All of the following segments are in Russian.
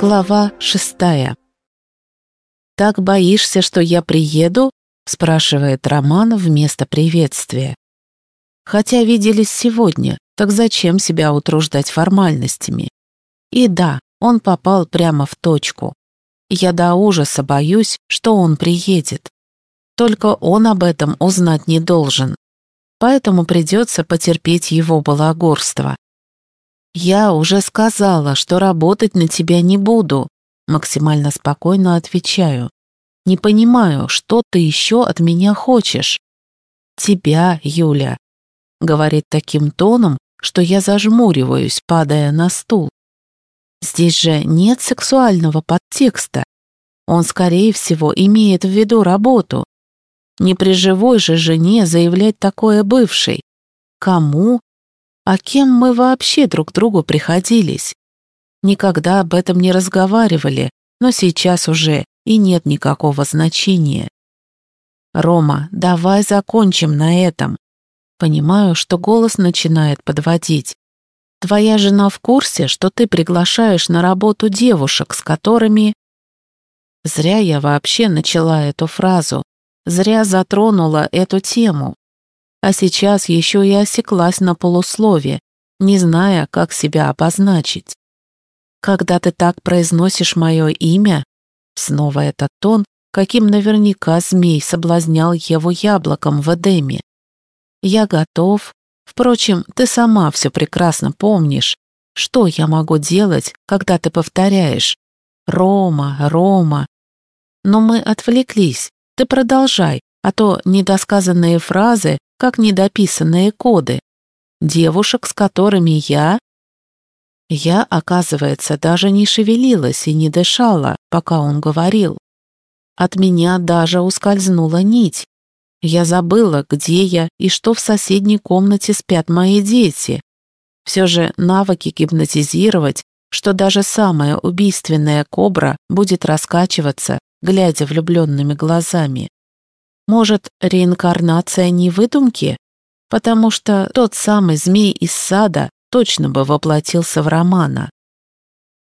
Глава шестая. «Так боишься, что я приеду?» — спрашивает Роман вместо приветствия. «Хотя виделись сегодня, так зачем себя утруждать формальностями?» И да, он попал прямо в точку. Я до ужаса боюсь, что он приедет. Только он об этом узнать не должен. Поэтому придется потерпеть его балагорство. «Я уже сказала, что работать на тебя не буду», максимально спокойно отвечаю. «Не понимаю, что ты еще от меня хочешь?» «Тебя, Юля», — говорит таким тоном, что я зажмуриваюсь, падая на стул. Здесь же нет сексуального подтекста. Он, скорее всего, имеет в виду работу. Не при живой же жене заявлять такое бывшей. Кому а кем мы вообще друг другу приходились? Никогда об этом не разговаривали, но сейчас уже и нет никакого значения. «Рома, давай закончим на этом». Понимаю, что голос начинает подводить. Твоя жена в курсе, что ты приглашаешь на работу девушек, с которыми... Зря я вообще начала эту фразу. Зря затронула эту тему а сейчас еще и осеклась на полуслове, не зная, как себя обозначить. Когда ты так произносишь мое имя, снова этот тон, каким наверняка змей соблазнял Еву яблоком в Эдеме. Я готов. Впрочем, ты сама все прекрасно помнишь. Что я могу делать, когда ты повторяешь «Рома, Рома»? Но мы отвлеклись. Ты продолжай, а то недосказанные фразы как недописанные коды. Девушек, с которыми я... Я, оказывается, даже не шевелилась и не дышала, пока он говорил. От меня даже ускользнула нить. Я забыла, где я и что в соседней комнате спят мои дети. Все же навыки гипнотизировать, что даже самая убийственная кобра будет раскачиваться, глядя влюбленными глазами. Может, реинкарнация не выдумки? Потому что тот самый змей из сада точно бы воплотился в Романа.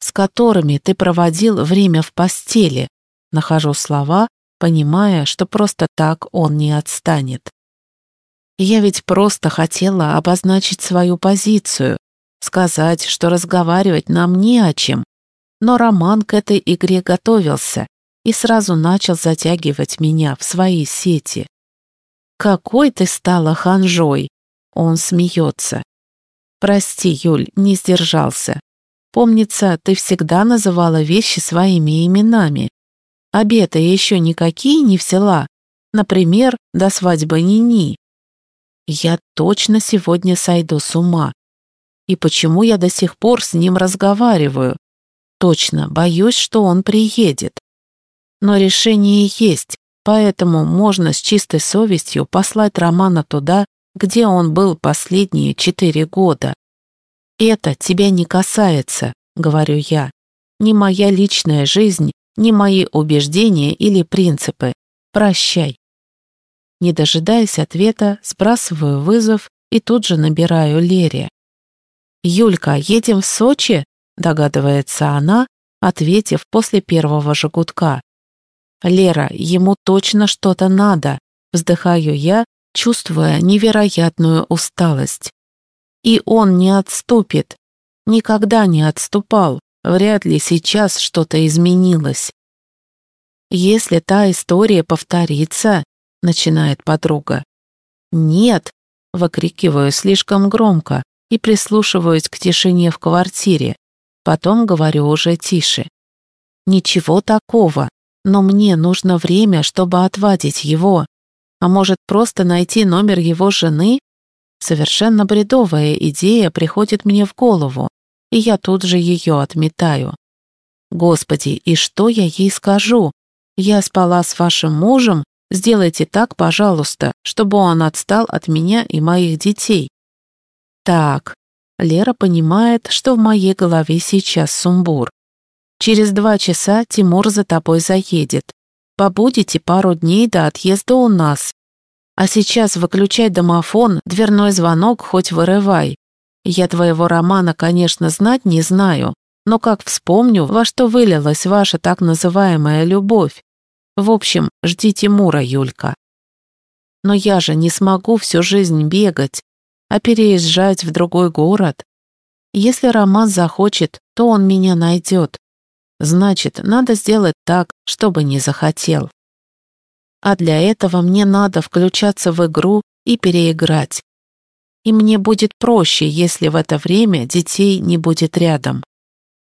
С которыми ты проводил время в постели. Нахожу слова, понимая, что просто так он не отстанет. Я ведь просто хотела обозначить свою позицию, сказать, что разговаривать нам не о чем. Но Роман к этой игре готовился, и сразу начал затягивать меня в свои сети. «Какой ты стала ханжой!» Он смеется. «Прости, Юль, не сдержался. Помнится, ты всегда называла вещи своими именами. Обеты еще никакие не взяла. Например, до свадьбы Нини. Я точно сегодня сойду с ума. И почему я до сих пор с ним разговариваю? Точно, боюсь, что он приедет. Но решение есть, поэтому можно с чистой совестью послать Романа туда, где он был последние четыре года. «Это тебя не касается», — говорю я. «Ни моя личная жизнь, ни мои убеждения или принципы. Прощай». Не дожидаясь ответа, сбрасываю вызов и тут же набираю Лере. «Юлька, едем в Сочи?» — догадывается она, ответив после первого же «Лера, ему точно что-то надо», вздыхаю я, чувствуя невероятную усталость. И он не отступит. Никогда не отступал. Вряд ли сейчас что-то изменилось. «Если та история повторится», — начинает подруга. «Нет», — выкрикиваю слишком громко и прислушиваюсь к тишине в квартире. Потом говорю уже тише. «Ничего такого но мне нужно время, чтобы отвадить его. А может, просто найти номер его жены? Совершенно бредовая идея приходит мне в голову, и я тут же ее отметаю. Господи, и что я ей скажу? Я спала с вашим мужем, сделайте так, пожалуйста, чтобы он отстал от меня и моих детей. Так, Лера понимает, что в моей голове сейчас сумбур. Через два часа Тимур за тобой заедет. Побудете пару дней до отъезда у нас. А сейчас выключай домофон, дверной звонок хоть вырывай. Я твоего романа, конечно, знать не знаю, Но как вспомню, во что вылилась ваша так называемая любовь. В общем, жди Тимура, Юлька. Но я же не смогу всю жизнь бегать, а переезжать в другой город. Если Роман захочет, то он меня найдет. Значит, надо сделать так, чтобы не захотел. А для этого мне надо включаться в игру и переиграть. И мне будет проще, если в это время детей не будет рядом.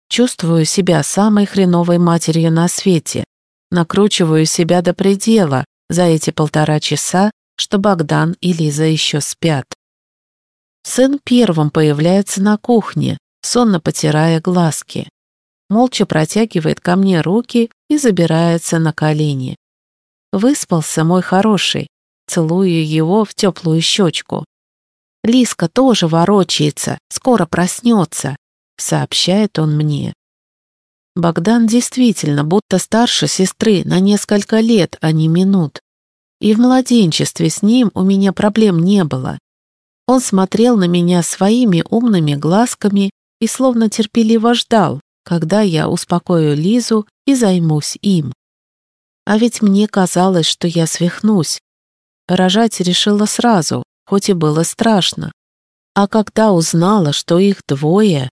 Чувствую себя самой хреновой матерью на свете. Накручиваю себя до предела за эти полтора часа, что Богдан и Лиза еще спят. Сын первым появляется на кухне, сонно потирая глазки. Молча протягивает ко мне руки и забирается на колени. Выспался мой хороший, целую его в теплую щечку. Лиска тоже ворочается, скоро проснется, сообщает он мне. Богдан действительно будто старше сестры на несколько лет, а не минут. И в младенчестве с ним у меня проблем не было. Он смотрел на меня своими умными глазками и словно терпеливо ждал, когда я успокою Лизу и займусь им. А ведь мне казалось, что я свихнусь. Рожать решила сразу, хоть и было страшно. А когда узнала, что их двое,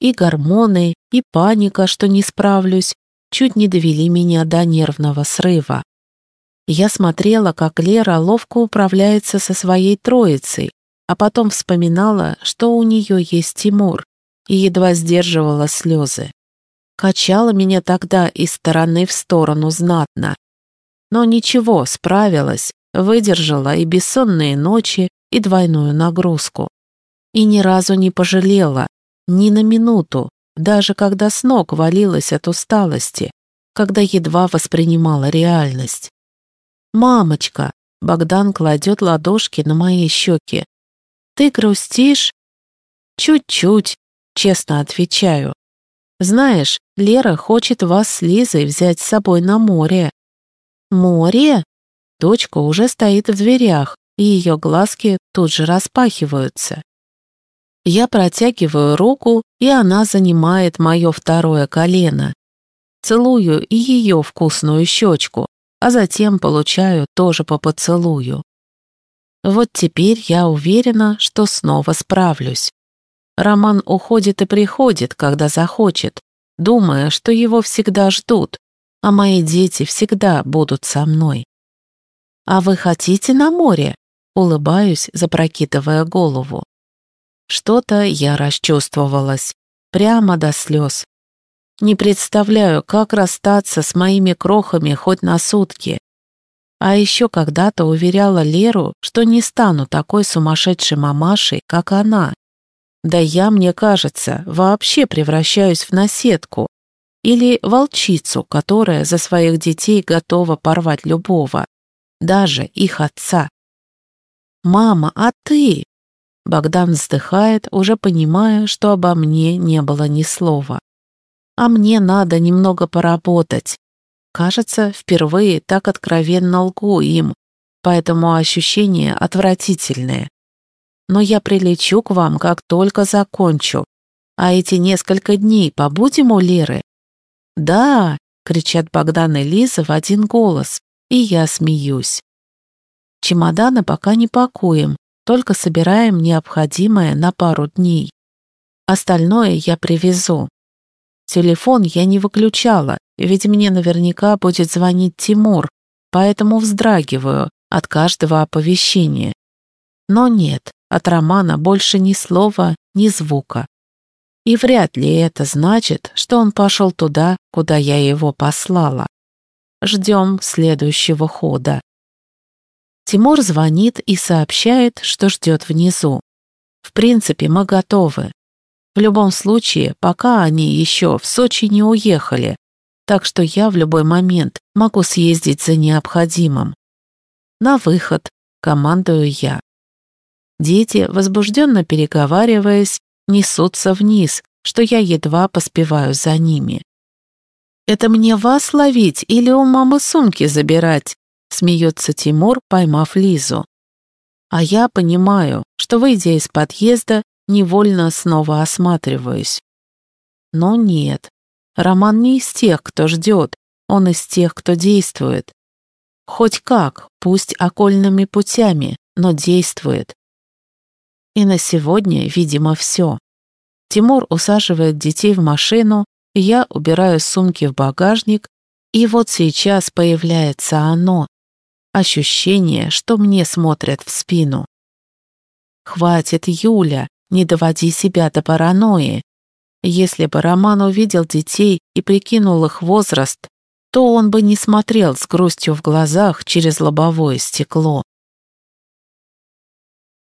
и гормоны, и паника, что не справлюсь, чуть не довели меня до нервного срыва. Я смотрела, как Лера ловко управляется со своей троицей, а потом вспоминала, что у нее есть Тимур, и едва сдерживала слезы. Качала меня тогда из стороны в сторону знатно. Но ничего, справилась, выдержала и бессонные ночи, и двойную нагрузку. И ни разу не пожалела, ни на минуту, даже когда с ног валилась от усталости, когда едва воспринимала реальность. «Мамочка!» — Богдан кладет ладошки на мои щеки. «Ты грустишь?» «Чуть-чуть», — честно отвечаю. «Знаешь, Лера хочет вас с Лизой взять с собой на море». «Море?» Дочка уже стоит в дверях, и ее глазки тут же распахиваются. Я протягиваю руку, и она занимает мое второе колено. Целую и ее вкусную щечку, а затем получаю тоже по поцелую. Вот теперь я уверена, что снова справлюсь. Роман уходит и приходит, когда захочет, думая, что его всегда ждут, а мои дети всегда будут со мной. «А вы хотите на море?» Улыбаюсь, запрокидывая голову. Что-то я расчувствовалась, прямо до слез. Не представляю, как расстаться с моими крохами хоть на сутки. А еще когда-то уверяла Леру, что не стану такой сумасшедшей мамашей, как она. Да я, мне кажется, вообще превращаюсь в наседку или волчицу, которая за своих детей готова порвать любого, даже их отца. «Мама, а ты?» Богдан вздыхает, уже понимая, что обо мне не было ни слова а мне надо немного поработать. Кажется, впервые так откровенно лгу им, поэтому ощущения отвратительные. Но я прилечу к вам, как только закончу. А эти несколько дней побудем у Леры? Да, кричат Богдан и Лиза в один голос, и я смеюсь. Чемоданы пока не пакуем, только собираем необходимое на пару дней. Остальное я привезу. Телефон я не выключала, ведь мне наверняка будет звонить Тимур, поэтому вздрагиваю от каждого оповещения. Но нет, от Романа больше ни слова, ни звука. И вряд ли это значит, что он пошел туда, куда я его послала. Ждем следующего хода. Тимур звонит и сообщает, что ждет внизу. В принципе, мы готовы. В любом случае, пока они еще в Сочи не уехали, так что я в любой момент могу съездить за необходимым. На выход, командую я. Дети, возбужденно переговариваясь, несутся вниз, что я едва поспеваю за ними. «Это мне вас ловить или у мамы сумки забирать?» смеется Тимур, поймав Лизу. А я понимаю, что, выйдя из подъезда, невольно снова осматриваюсь. Но нет. Роман не из тех, кто ждет, он из тех, кто действует. Хоть как, пусть окольными путями, но действует. И на сегодня, видимо, все. Тимур усаживает детей в машину, я убираю сумки в багажник, и вот сейчас появляется оно. Ощущение, что мне смотрят в спину. «Хватит, Юля, не доводи себя до паранойи. Если бы Роман увидел детей и прикинул их возраст, то он бы не смотрел с грустью в глазах через лобовое стекло.